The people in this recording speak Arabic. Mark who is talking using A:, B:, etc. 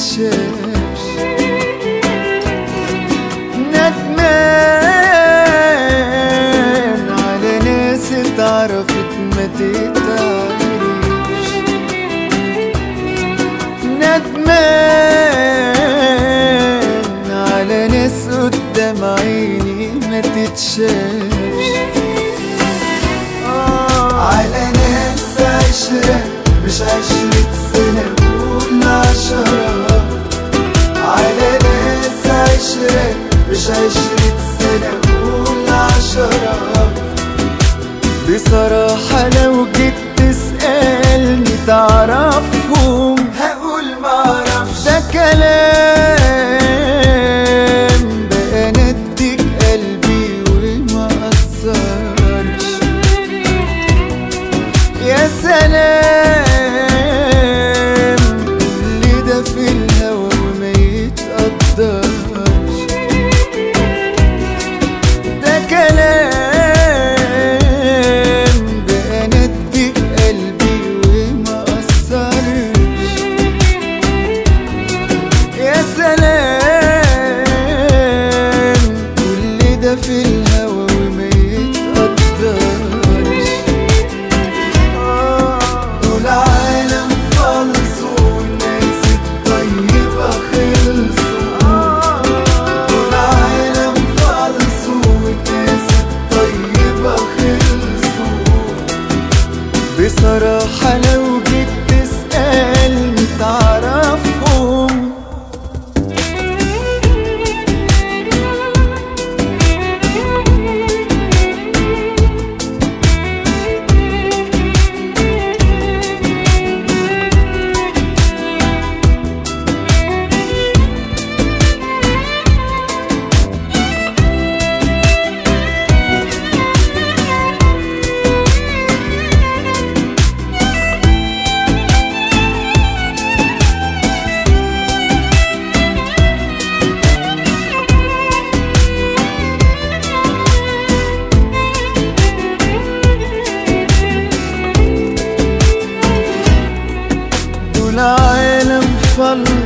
A: تتشافش ندمان على ناس اتعرفت ما تتعرفش ندمان على ناس قدام عيني ما تتشافش. على ناس عشرة مش عشرة مش عشرة سنة قول عشرة بصراحة لو جيت تسألني تعرفهم هقول معرفش ده كلام بقى نديك قلبي وما أثرش يا سلام اللي ده في الهوى sua luz.